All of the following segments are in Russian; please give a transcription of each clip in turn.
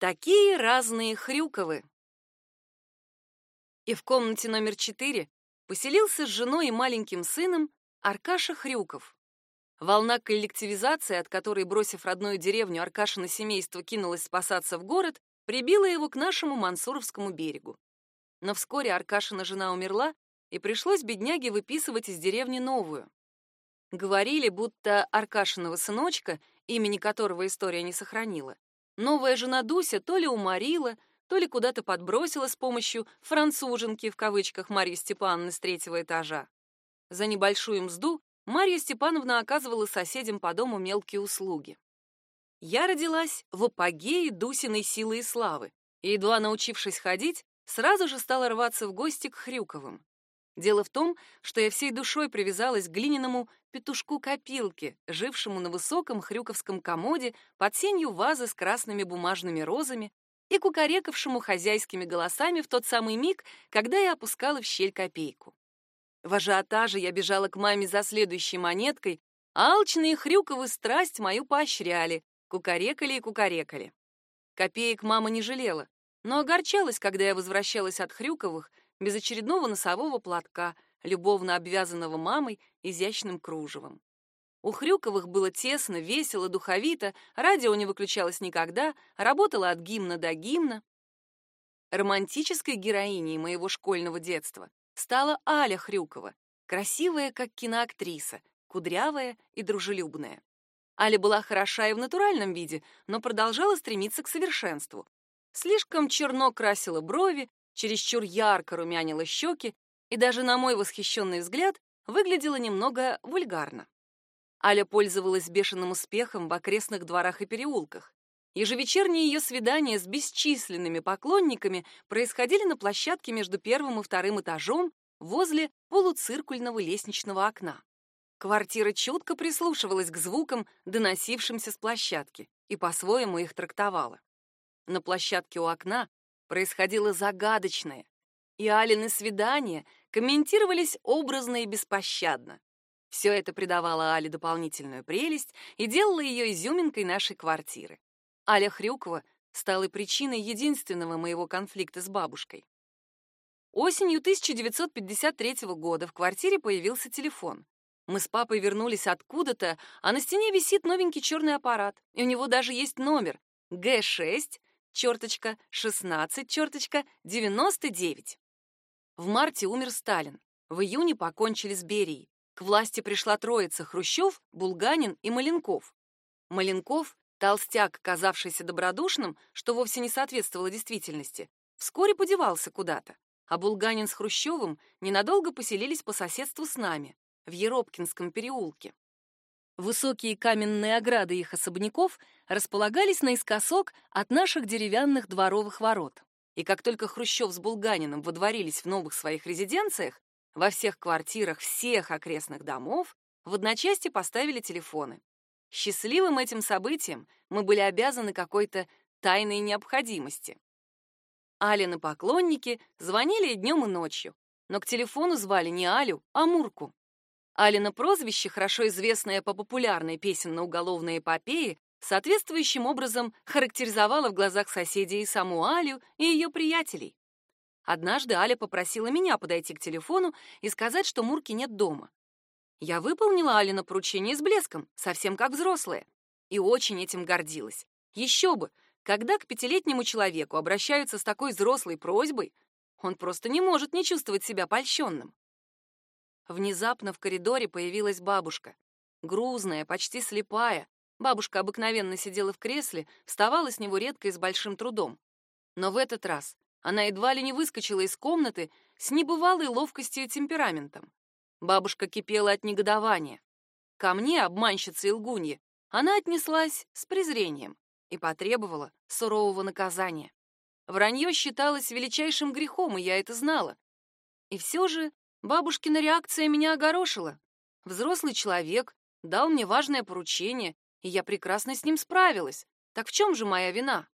Такие разные Хрюковы. И в комнате номер четыре поселился с женой и маленьким сыном Аркаша Хрюков. Волна коллективизации, от которой, бросив родную деревню, Аркашина семейство кинулось спасаться в город, прибила его к нашему Мансуровскому берегу. Но вскоре Аркашина жена умерла, и пришлось бедняге выписывать из деревни новую. Говорили, будто Аркашиного сыночка, имени которого история не сохранила, новая жена Дуся то ли уморила, то ли куда-то подбросила с помощью «француженки» в кавычках Марьи Степановны с третьего этажа. За небольшую мзду Марья Степановна оказывала соседям по дому мелкие услуги. Я родилась в апогее Дусиной силы и славы, и, едва научившись ходить, сразу же стала рваться в гости к Хрюковым. Дело в том, что я всей душой привязалась к глиняному петушку-копилке, жившему на высоком хрюковском комоде под сенью вазы с красными бумажными розами и кукарекавшему хозяйскими голосами в тот самый миг, когда я опускала в щель копейку. В ажиотаже я бежала к маме за следующей монеткой, а алчные Хрюковы страсть мою поощряли, кукарекали и кукарекали. Копеек мама не жалела, но огорчалась, когда я возвращалась от Хрюковых без очередного носового платка, любовно обвязанного мамой изящным кружевом. У Хрюковых было тесно, весело, духовито, радио не выключалось никогда, работало от гимна до гимна. Романтической героиней моего школьного детства стала Аля Хрюкова, красивая, как киноактриса, кудрявая и дружелюбная. Аля была хороша и в натуральном виде, но продолжала стремиться к совершенству. Слишком черно красила брови, чересчур ярко румянила щеки и даже на мой восхищенный взгляд выглядела немного вульгарно. Аля пользовалась бешеным успехом в окрестных дворах и переулках. Ежевечерние ее свидания с бесчисленными поклонниками происходили на площадке между первым и вторым этажом возле полуциркульного лестничного окна. Квартира чутко прислушивалась к звукам, доносившимся с площадки, и по-своему их трактовала. На площадке у окна происходило загадочное, и Алины свидания комментировались образно и беспощадно. Все это придавало Але дополнительную прелесть и делало ее изюминкой нашей квартиры. Аля Хрюкова стала причиной единственного моего конфликта с бабушкой. Осенью 1953 года в квартире появился телефон. Мы с папой вернулись откуда-то, а на стене висит новенький черный аппарат, и у него даже есть номер Г6 черточка 16 черточка 99. В марте умер Сталин. В июне покончили с Берией. К власти пришла троица Хрущев, Булганин и Маленков. Маленков, толстяк, казавшийся добродушным, что вовсе не соответствовало действительности, вскоре подевался куда-то, а Булганин с Хрущевым ненадолго поселились по соседству с нами, в Еропкинском переулке. Высокие каменные ограды их особняков располагались наискосок от наших деревянных дворовых ворот. И как только Хрущев с Булганиным водворились в новых своих резиденциях, во всех квартирах всех окрестных домов в одночасье поставили телефоны. Счастливым этим событием мы были обязаны какой-то тайной необходимости. Алины поклонники звонили и днем, и ночью, но к телефону звали не Алю, а Мурку. Алина прозвище, хорошо известное по популярной песенно-уголовной эпопее, соответствующим образом характеризовало в глазах соседей саму Алю, и ее приятелей. Однажды Аля попросила меня подойти к телефону и сказать, что Мурки нет дома. Я выполнила Алина поручение с блеском, совсем как взрослая, и очень этим гордилась. Еще бы, когда к пятилетнему человеку обращаются с такой взрослой просьбой, он просто не может не чувствовать себя польщенным. Внезапно в коридоре появилась бабушка. Грузная, почти слепая. Бабушка обыкновенно сидела в кресле, вставала с него редко и с большим трудом. Но в этот раз она едва ли не выскочила из комнаты с небывалой ловкостью и темпераментом. Бабушка кипела от негодования. Ко мне, обманщице и лгунье, она отнеслась с презрением и потребовала сурового наказания. Вранье считалось величайшим грехом, и я это знала. И все же Бабушкина реакция меня огорошила. Взрослый человек дал мне важное поручение, и я прекрасно с ним справилась. Так в чем же моя вина?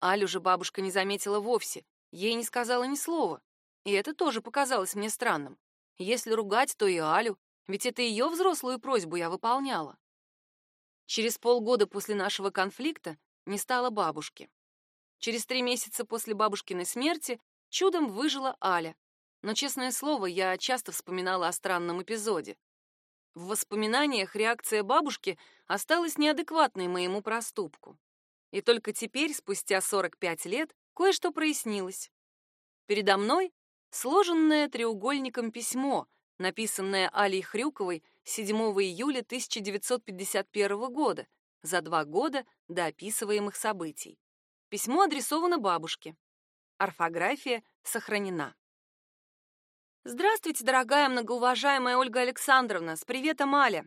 Алю же бабушка не заметила вовсе, ей не сказала ни слова. И это тоже показалось мне странным. Если ругать, то и Алю, ведь это ее взрослую просьбу я выполняла. Через полгода после нашего конфликта не стало бабушки. Через три месяца после бабушкиной смерти чудом выжила Аля. Но, честное слово, я часто вспоминала о странном эпизоде. В воспоминаниях реакция бабушки осталась неадекватной моему проступку. И только теперь, спустя 45 лет, кое-что прояснилось. Передо мной сложенное треугольником письмо, написанное Алей Хрюковой 7 июля 1951 года, за два года до описываемых событий. Письмо адресовано бабушке. Орфография сохранена. Здравствуйте, дорогая многоуважаемая Ольга Александровна, с приветом Аля.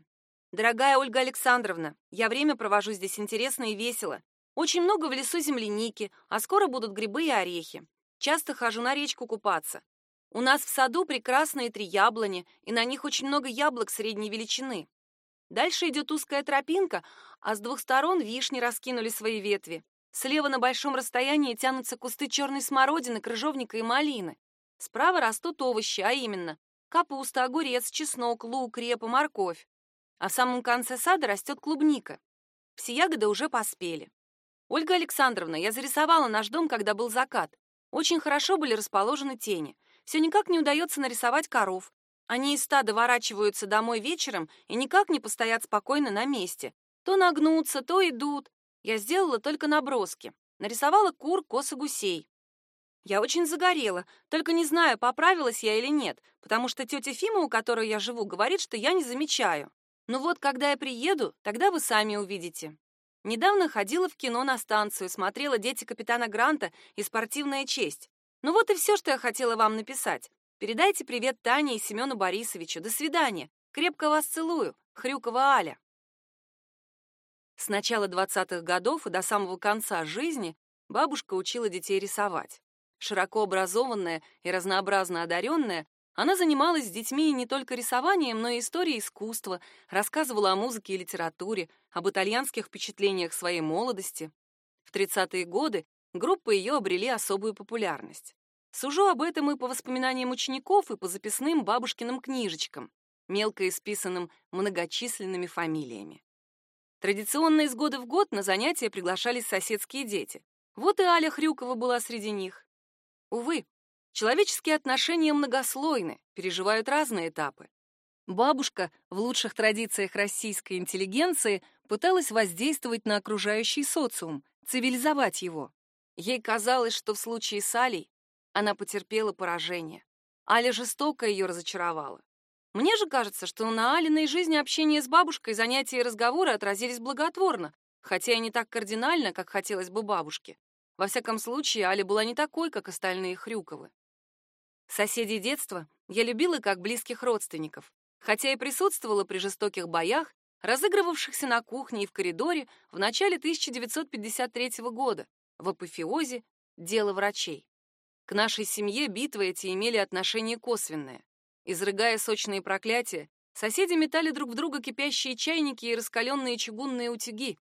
Дорогая Ольга Александровна, я время провожу здесь интересно и весело. Очень много в лесу земляники, а скоро будут грибы и орехи. Часто хожу на речку купаться. У нас в саду прекрасные три яблони, и на них очень много яблок средней величины. Дальше идет узкая тропинка, а с двух сторон вишни раскинули свои ветви. Слева на большом расстоянии тянутся кусты черной смородины, крыжовника и малины. Справа растут овощи, а именно капуста, огурец, чеснок, лук, репа, морковь. А в самом конце сада растет клубника. Все ягоды уже поспели. Ольга Александровна, я зарисовала наш дом, когда был закат. Очень хорошо были расположены тени. Все никак не удается нарисовать коров. Они из стада ворачиваются домой вечером и никак не постоят спокойно на месте. То нагнутся, то идут. Я сделала только наброски. Нарисовала кур, коз и гусей. Я очень загорела, только не знаю, поправилась я или нет, потому что тетя Фима, у которой я живу, говорит, что я не замечаю. Ну вот, когда я приеду, тогда вы сами увидите. Недавно ходила в кино на станцию, смотрела «Дети капитана Гранта» и «Спортивная честь». Ну вот и все, что я хотела вам написать. Передайте привет Тане и Семену Борисовичу. До свидания. Крепко вас целую. Хрюкова Аля. С начала 20-х годов и до самого конца жизни бабушка учила детей рисовать. Широко образованная и разнообразно одаренная, она занималась с детьми не только рисованием, но и историей искусства, рассказывала о музыке и литературе, об итальянских впечатлениях своей молодости. В 30-е годы группы ее обрели особую популярность. Сужу об этом и по воспоминаниям учеников, и по записным бабушкиным книжечкам, мелко исписанным многочисленными фамилиями. Традиционно из года в год на занятия приглашались соседские дети. Вот и Аля Хрюкова была среди них. Увы, человеческие отношения многослойны, переживают разные этапы. Бабушка в лучших традициях российской интеллигенции пыталась воздействовать на окружающий социум, цивилизовать его. Ей казалось, что в случае с Алей она потерпела поражение. Аля жестоко ее разочаровала. Мне же кажется, что на Алиной жизни общение с бабушкой, занятия и разговоры отразились благотворно, хотя и не так кардинально, как хотелось бы бабушке. Во всяком случае, Аля была не такой, как остальные Хрюковы. Соседей детства я любила как близких родственников, хотя и присутствовала при жестоких боях, разыгрывавшихся на кухне и в коридоре в начале 1953 года, в апофеозе «Дело врачей». К нашей семье битвы эти имели отношение косвенное. Изрыгая сочные проклятия, соседи метали друг в друга кипящие чайники и раскаленные чугунные утюги.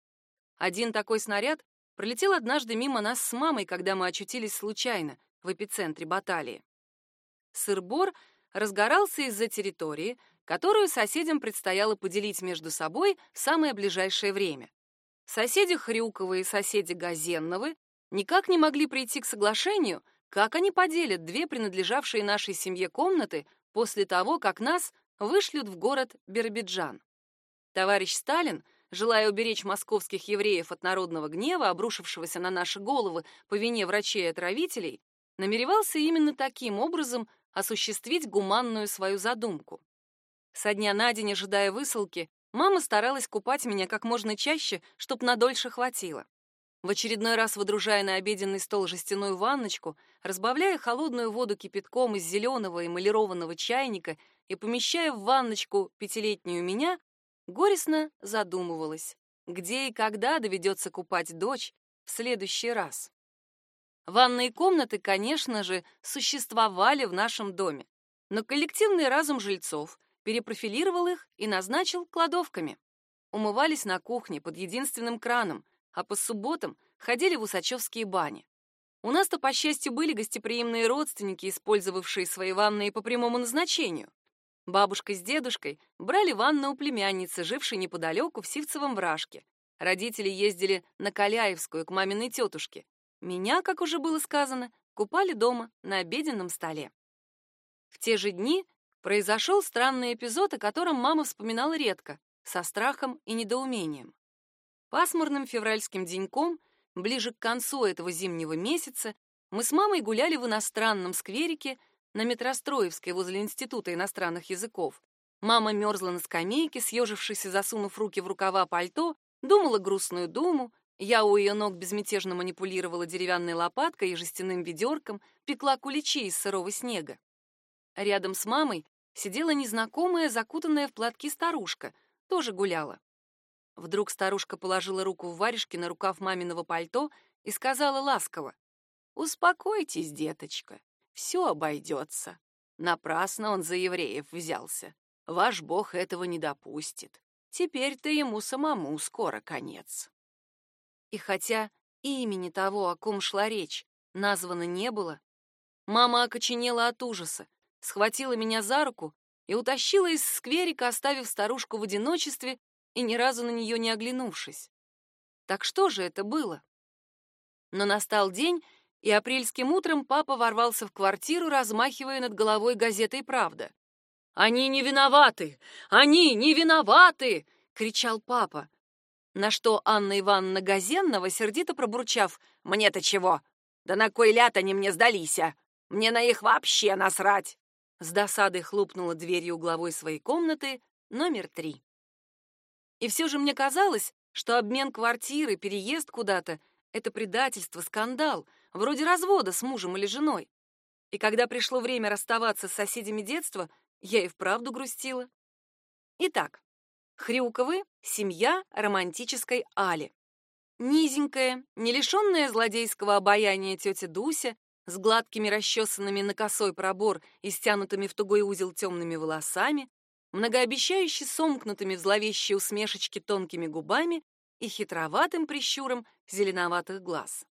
Один такой снаряд пролетел однажды мимо нас с мамой, когда мы очутились случайно в эпицентре баталии. Сырбор разгорался из-за территории, которую соседям предстояло поделить между собой в самое ближайшее время. Соседи Хрюковы и соседи Газенновы никак не могли прийти к соглашению, как они поделят две принадлежавшие нашей семье комнаты после того, как нас вышлют в город Биробиджан. Товарищ Сталин, желая уберечь московских евреев от народного гнева, обрушившегося на наши головы по вине врачей и отравителей, намеревался именно таким образом осуществить гуманную свою задумку. Со дня на день, ожидая высылки, мама старалась купать меня как можно чаще, чтоб надольше хватило в очередной раз выдружая на обеденный стол жестяную ванночку, разбавляя холодную воду кипятком из зеленого эмалированного чайника и помещая в ванночку пятилетнюю меня, горестно задумывалась, где и когда доведется купать дочь в следующий раз. Ванные комнаты, конечно же, существовали в нашем доме, но коллективный разум жильцов перепрофилировал их и назначил кладовками. Умывались на кухне под единственным краном, а по субботам ходили в усачевские бани. У нас-то, по счастью, были гостеприимные родственники, использовавшие свои ванные по прямому назначению. Бабушка с дедушкой брали ванну у племянницы, жившей неподалеку в Сивцевом вражке. Родители ездили на Каляевскую к маминой тетушке. Меня, как уже было сказано, купали дома на обеденном столе. В те же дни произошел странный эпизод, о котором мама вспоминала редко, со страхом и недоумением. Пасмурным февральским деньком, ближе к концу этого зимнего месяца, мы с мамой гуляли в иностранном скверике на Метростроевской возле Института иностранных языков. Мама мерзла на скамейке, съежившись и засунув руки в рукава пальто, думала грустную думу, я у ее ног безмятежно манипулировала деревянной лопаткой и жестяным ведерком, пекла куличи из сырого снега. Рядом с мамой сидела незнакомая, закутанная в платки старушка, тоже гуляла. Вдруг старушка положила руку в варежки на рукав маминого пальто и сказала ласково: Успокойтесь, деточка, все обойдется. Напрасно он за евреев взялся. Ваш Бог этого не допустит. Теперь-то ему самому скоро конец. И хотя имени того, о ком шла речь, названо не было, мама окоченела от ужаса, схватила меня за руку и утащила из скверика, оставив старушку в одиночестве и ни разу на нее не оглянувшись. Так что же это было? Но настал день, и апрельским утром папа ворвался в квартиру, размахивая над головой газетой «Правда». «Они не виноваты! Они не виноваты!» — кричал папа. На что Анна Ивановна Газенного, сердито пробурчав, «Мне-то чего? Да на кой ляд они мне сдались, а? Мне на их вообще насрать!» С досадой хлопнула дверью угловой своей комнаты номер три. И все же мне казалось, что обмен квартиры, переезд куда-то — это предательство, скандал — вроде развода с мужем или женой. И когда пришло время расставаться с соседями детства, я и вправду грустила. Итак, Хрюковы — семья романтической Али. Низенькая, не лишенная злодейского обаяния тетя Дуся, с гладкими расчесанными на косой пробор и стянутыми в тугой узел темными волосами, многообещающе сомкнутыми в зловещие усмешечки тонкими губами и хитроватым прищуром зеленоватых глаз.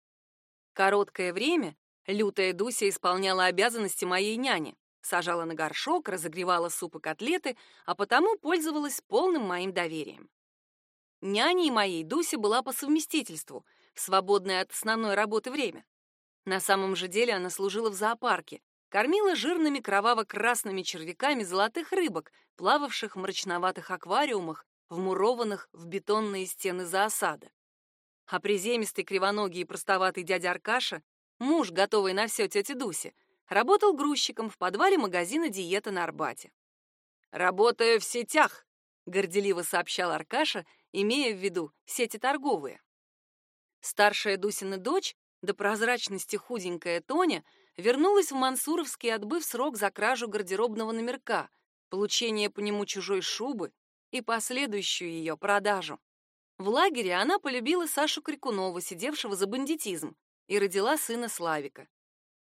Короткое время лютая Дуся исполняла обязанности моей няни, сажала на горшок, разогревала суп и котлеты, а потому пользовалась полным моим доверием. Няней моей Дуся была по совместительству, в свободное от основной работы время. На самом же деле она служила в зоопарке, кормила жирными кроваво-красными червяками золотых рыбок, плававших в мрачноватых аквариумах, вмурованных в бетонные стены зоосада а приземистый, кривоногий и простоватый дядя Аркаша, муж, готовый на все тети Дуси, работал грузчиком в подвале магазина «Диета» на Арбате. «Работаю в сетях», — горделиво сообщал Аркаша, имея в виду сети торговые. Старшая Дусина дочь, до прозрачности худенькая Тоня, вернулась в Мансуровский, отбыв срок за кражу гардеробного номерка, получение по нему чужой шубы и последующую ее продажу. В лагере она полюбила Сашу Крикунова, сидевшего за бандитизм, и родила сына Славика.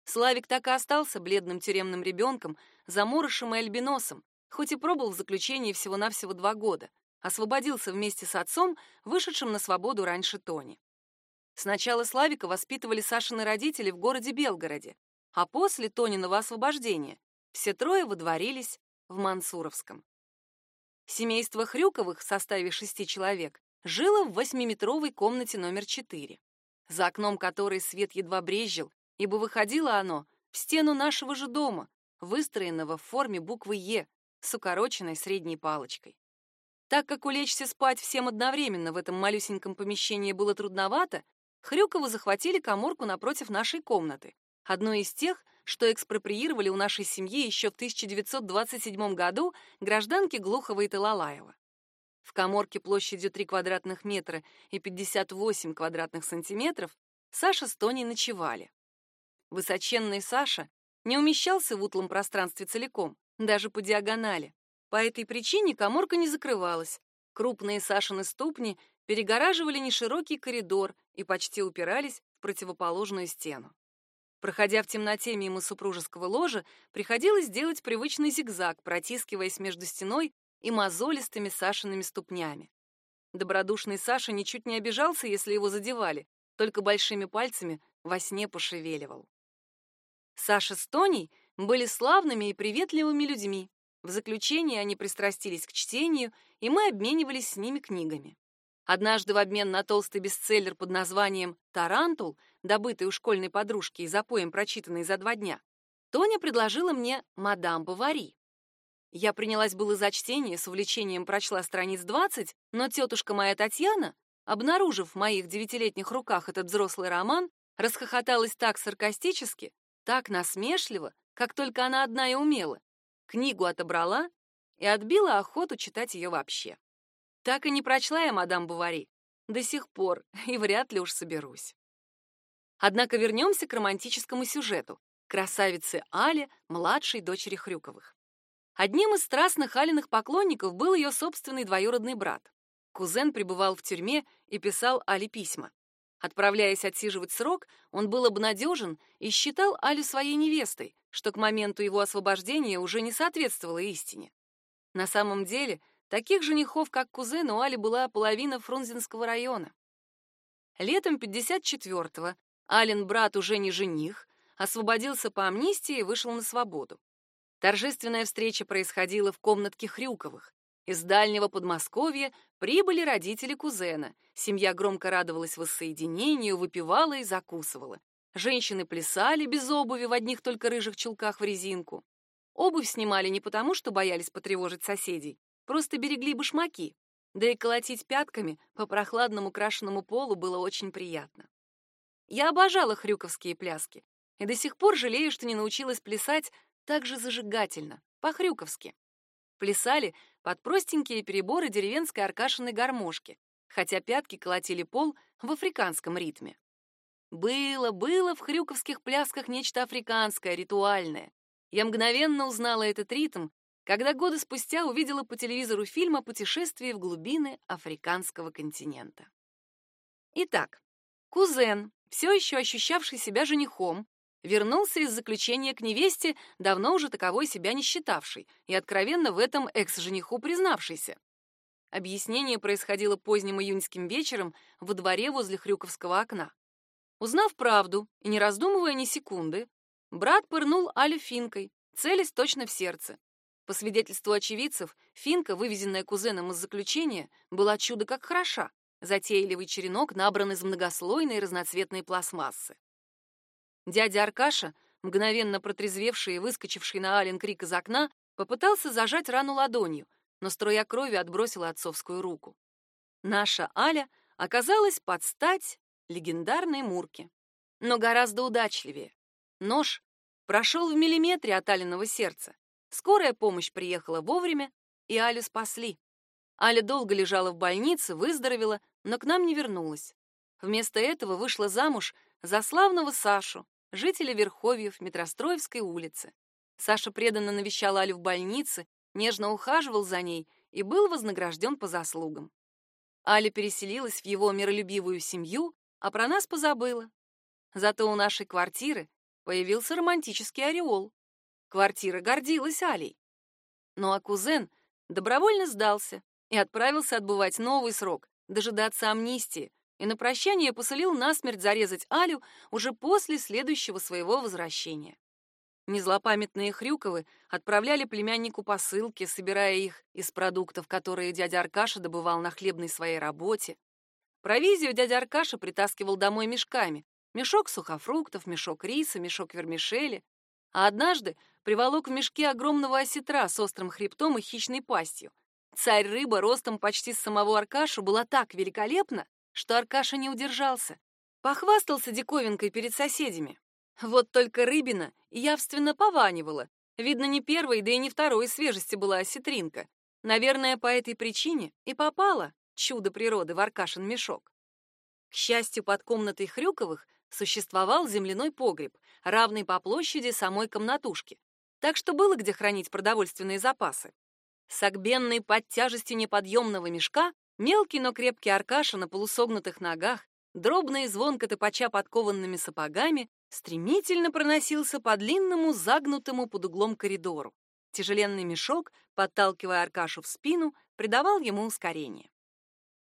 Славик так и остался бледным тюремным ребенком, заморышем и альбиносом, хоть и пробыл в заключении всего-навсего два года, освободился вместе с отцом, вышедшим на свободу раньше Тони. Сначала Славика воспитывали Сашины родители в городе Белгороде, а после Тониного освобождения все трое выдворились в Мансуровском. Семейство Хрюковых в составе шести человек жила в восьмиметровой комнате номер четыре, за окном которой свет едва брезжил, ибо выходило оно в стену нашего же дома, выстроенного в форме буквы «Е» с укороченной средней палочкой. Так как улечься спать всем одновременно в этом малюсеньком помещении было трудновато, Хрюкову захватили коморку напротив нашей комнаты, одну из тех, что экспроприировали у нашей семьи еще в 1927 году гражданки Глухова и Талалаева. В коморке площадью 3 квадратных метра и 58 квадратных сантиметров Саша с Тоней ночевали. Высоченный Саша не умещался в утлом пространстве целиком, даже по диагонали. По этой причине коморка не закрывалась. Крупные Сашины ступни перегораживали неширокий коридор и почти упирались в противоположную стену. Проходя в темноте мимо супружеского ложа, приходилось делать привычный зигзаг, протискиваясь между стеной и мозолистыми Сашиными ступнями. Добродушный Саша ничуть не обижался, если его задевали, только большими пальцами во сне пошевеливал. Саша с Тоней были славными и приветливыми людьми. В заключение они пристрастились к чтению, и мы обменивались с ними книгами. Однажды в обмен на толстый бестселлер под названием «Тарантул», добытый у школьной подружки и запоем прочитанный за два дня, Тоня предложила мне «Мадам Бавари». Я принялась было за чтение, с увлечением прочла страниц 20, но тетушка моя Татьяна, обнаружив в моих девятилетних руках этот взрослый роман, расхохоталась так саркастически, так насмешливо, как только она одна и умела. Книгу отобрала и отбила охоту читать ее вообще. Так и не прочла я мадам Бавари до сих пор и вряд ли уж соберусь. Однако вернемся к романтическому сюжету. Красавице Але, младшей дочери Хрюковых. Одним из страстных Алиных поклонников был ее собственный двоюродный брат. Кузен пребывал в тюрьме и писал Але письма. Отправляясь отсиживать срок, он был обнадежен и считал Алю своей невестой, что к моменту его освобождения уже не соответствовало истине. На самом деле, Таких женихов, как кузен, у Али была половина Фрунзенского района. Летом 54-го Ален, брат уже не жених, освободился по амнистии и вышел на свободу. Торжественная встреча происходила в комнатке Хрюковых. Из дальнего Подмосковья прибыли родители кузена. Семья громко радовалась воссоединению, выпивала и закусывала. Женщины плясали без обуви в одних только рыжих чулках в резинку. Обувь снимали не потому, что боялись потревожить соседей, Просто берегли башмаки, да и колотить пятками по прохладному крашенному полу было очень приятно. Я обожала хрюковские пляски и до сих пор жалею, что не научилась плясать так же зажигательно, по-хрюковски. Плясали под простенькие переборы деревенской аркашиной гармошки, хотя пятки колотили пол в африканском ритме. Было, было в хрюковских плясках нечто африканское, ритуальное. Я мгновенно узнала этот ритм когда годы спустя увидела по телевизору фильм о путешествии в глубины африканского континента. Итак, кузен, все еще ощущавший себя женихом, вернулся из заключения к невесте, давно уже таковой себя не считавший и откровенно в этом экс-жениху признавшийся. Объяснение происходило поздним июньским вечером во дворе возле Хрюковского окна. Узнав правду и не раздумывая ни секунды, брат пырнул Алю финкой, целясь точно в сердце. По свидетельству очевидцев, финка, вывезенная кузеном из заключения, была чудо как хороша. Затейливый черенок набран из многослойной разноцветной пластмассы. Дядя Аркаша, мгновенно протрезвевший и выскочивший на Ален крик из окна, попытался зажать рану ладонью, но струя крови отбросила отцовскую руку. Наша Аля оказалась под стать легендарной Мурке, но гораздо удачливее. Нож прошел в миллиметре от Алиного сердца, Скорая помощь приехала вовремя, и Алю спасли. Аля долго лежала в больнице, выздоровела, но к нам не вернулась. Вместо этого вышла замуж за славного Сашу, жителя Верховьев Метростроевской улицы. Саша преданно навещал Алю в больнице, нежно ухаживал за ней и был вознагражден по заслугам. Аля переселилась в его миролюбивую семью, а про нас позабыла. Зато у нашей квартиры появился романтический ореол. Квартира гордилась Алей. Ну а кузен добровольно сдался и отправился отбывать новый срок, дожидаться амнистии, и на прощание посылил насмерть зарезать Алю уже после следующего своего возвращения. Незлопамятные Хрюковы отправляли племяннику посылки, собирая их из продуктов, которые дядя Аркаша добывал на хлебной своей работе. Провизию дядя Аркаша притаскивал домой мешками. Мешок сухофруктов, мешок риса, мешок вермишели. А однажды приволок в мешке огромного осетра с острым хребтом и хищной пастью. Царь-рыба ростом почти с самого Аркашу была так великолепна, что Аркаша не удержался. Похвастался диковинкой перед соседями. Вот только рыбина явственно пованивала. Видно, не первой, да и не второй свежести была осетринка. Наверное, по этой причине и попала чудо природы в Аркашин мешок. К счастью, под комнатой Хрюковых существовал земляной погреб, равный по площади самой комнатушки, так что было где хранить продовольственные запасы. Согбенный под тяжестью неподъемного мешка, мелкий, но крепкий Аркаша на полусогнутых ногах, дробно и звонко топача подкованными сапогами, стремительно проносился по длинному, загнутому под углом коридору. Тяжеленный мешок, подталкивая Аркашу в спину, придавал ему ускорение.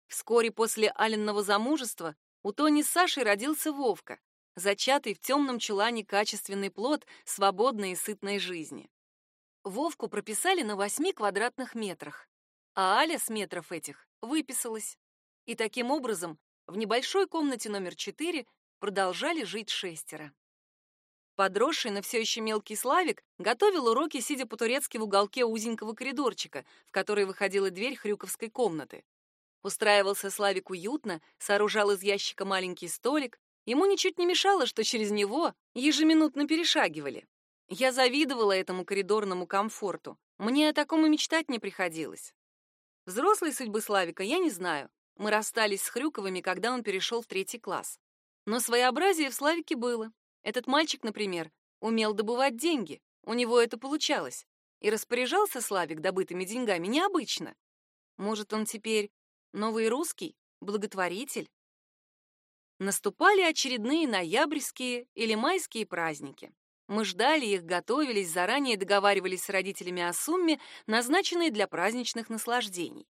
Вскоре после Аленного замужества у Тони с Сашей родился Вовка, зачатый в темном чулане качественный плод свободной и сытной жизни. Вовку прописали на восьми квадратных метрах, а Аля с метров этих выписалась. И таким образом в небольшой комнате номер четыре продолжали жить шестеро. Подросший, но все еще мелкий Славик готовил уроки, сидя по-турецки в уголке узенького коридорчика, в который выходила дверь хрюковской комнаты. Устраивался Славик уютно, сооружал из ящика маленький столик. Ему ничуть не мешало, что через него ежеминутно перешагивали. Я завидовала этому коридорному комфорту. Мне о таком и мечтать не приходилось. Взрослой судьбы Славика я не знаю. Мы расстались с Хрюковыми, когда он перешел в третий класс. Но своеобразие в Славике было. Этот мальчик, например, умел добывать деньги. У него это получалось. И распоряжался Славик добытыми деньгами необычно. Может, он теперь Новый русский? Благотворитель? Наступали очередные ноябрьские или майские праздники. Мы ждали их, готовились, заранее договаривались с родителями о сумме, назначенной для праздничных наслаждений.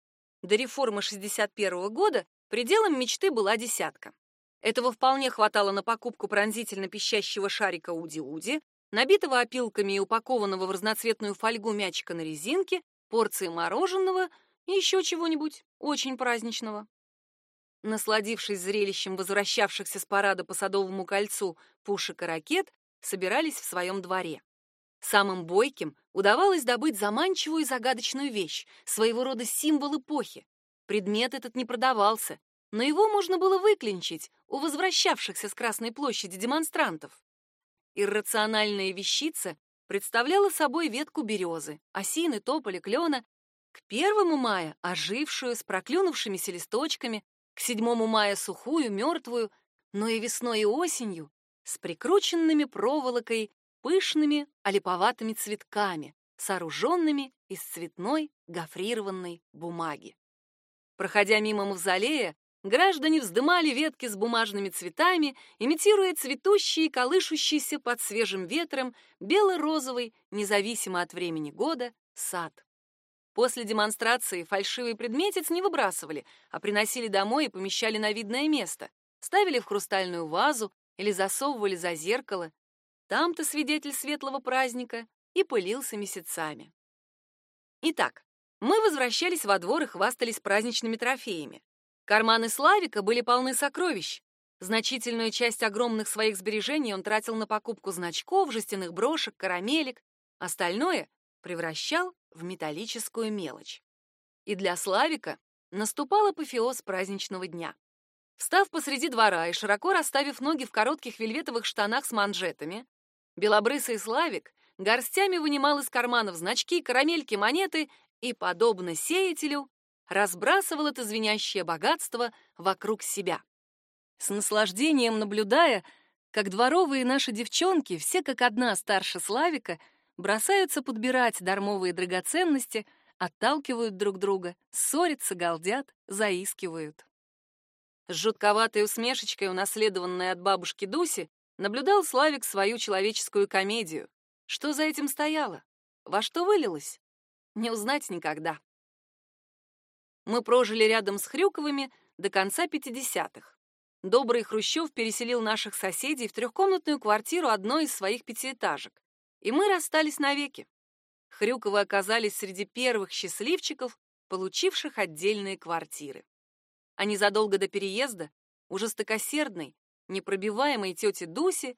До реформы 61 года пределом мечты была десятка. Этого вполне хватало на покупку пронзительно пищащего шарика Уди-Уди, набитого опилками и упакованного в разноцветную фольгу мячика на резинке, порции мороженого — и еще чего-нибудь очень праздничного. Насладившись зрелищем возвращавшихся с парада по Садовому кольцу пушек и ракет, собирались в своем дворе. Самым бойким удавалось добыть заманчивую и загадочную вещь, своего рода символ эпохи. Предмет этот не продавался, но его можно было выклинчить у возвращавшихся с Красной площади демонстрантов. Иррациональная вещица представляла собой ветку березы, осины, тополя, клена к первому мая ожившую с проклюнувшимися листочками, к седьмому мая сухую, мертвую, но и весной и осенью с прикрученными проволокой пышными олиповатыми цветками, сооруженными из цветной гофрированной бумаги. Проходя мимо мавзолея, граждане вздымали ветки с бумажными цветами, имитируя цветущий и колышущийся под свежим ветром бело-розовый, независимо от времени года, сад. После демонстрации фальшивый предметец не выбрасывали, а приносили домой и помещали на видное место. Ставили в хрустальную вазу или засовывали за зеркало. Там-то свидетель светлого праздника и пылился месяцами. Итак, мы возвращались во двор и хвастались праздничными трофеями. Карманы Славика были полны сокровищ. Значительную часть огромных своих сбережений он тратил на покупку значков, жестяных брошек, карамелек. Остальное превращал в металлическую мелочь. И для Славика наступал апофеоз праздничного дня. Встав посреди двора и широко расставив ноги в коротких вельветовых штанах с манжетами, белобрысый Славик горстями вынимал из карманов значки, карамельки, монеты и, подобно сеятелю, разбрасывал это звенящее богатство вокруг себя. С наслаждением наблюдая, как дворовые наши девчонки, все как одна старше Славика, бросаются подбирать дармовые драгоценности, отталкивают друг друга, ссорятся, галдят, заискивают. С жутковатой усмешечкой, унаследованной от бабушки Дуси, наблюдал Славик свою человеческую комедию. Что за этим стояло? Во что вылилось? Не узнать никогда. Мы прожили рядом с Хрюковыми до конца 50-х. Добрый Хрущев переселил наших соседей в трехкомнатную квартиру одной из своих пятиэтажек и мы расстались навеки. Хрюковы оказались среди первых счастливчиков, получивших отдельные квартиры. А незадолго до переезда у жестокосердной, непробиваемой тети Дуси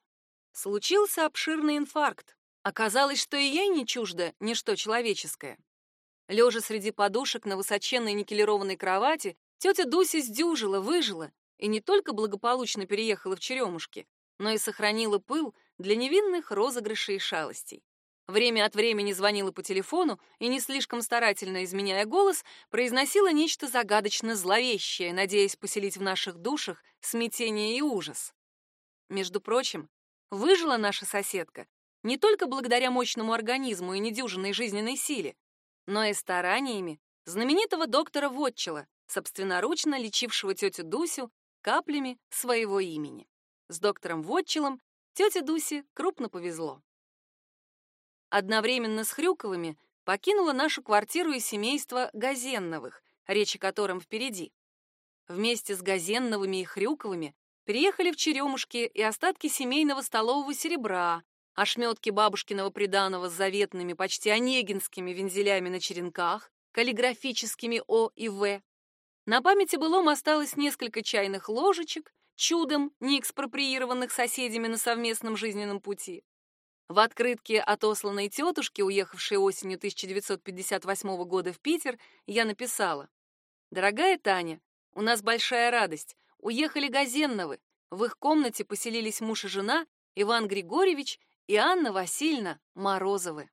случился обширный инфаркт. Оказалось, что и ей не чуждо ничто человеческое. Лежа среди подушек на высоченной никелированной кровати, тетя Дуся сдюжила, выжила и не только благополучно переехала в Черемушки, но и сохранила пыл для невинных розыгрышей и шалостей. Время от времени звонила по телефону и, не слишком старательно изменяя голос, произносила нечто загадочно зловещее, надеясь поселить в наших душах смятение и ужас. Между прочим, выжила наша соседка не только благодаря мощному организму и недюжинной жизненной силе, но и стараниями знаменитого доктора Вотчела, собственноручно лечившего тетю Дусю каплями своего имени. С доктором Вотчелом тете Дусе крупно повезло. Одновременно с Хрюковыми покинуло нашу квартиру и семейство Газенновых, речь о котором впереди. Вместе с Газенновыми и Хрюковыми переехали в Черемушки и остатки семейного столового серебра, ошметки бабушкиного приданого с заветными, почти онегинскими вензелями на черенках, каллиграфическими О и В. На памяти былом осталось несколько чайных ложечек, чудом не экспроприированных соседями на совместном жизненном пути. В открытке отосланной тетушке, уехавшей осенью 1958 года в Питер, я написала: "Дорогая Таня, у нас большая радость. Уехали Газенновы. В их комнате поселились муж и жена Иван Григорьевич и Анна Васильевна Морозовы".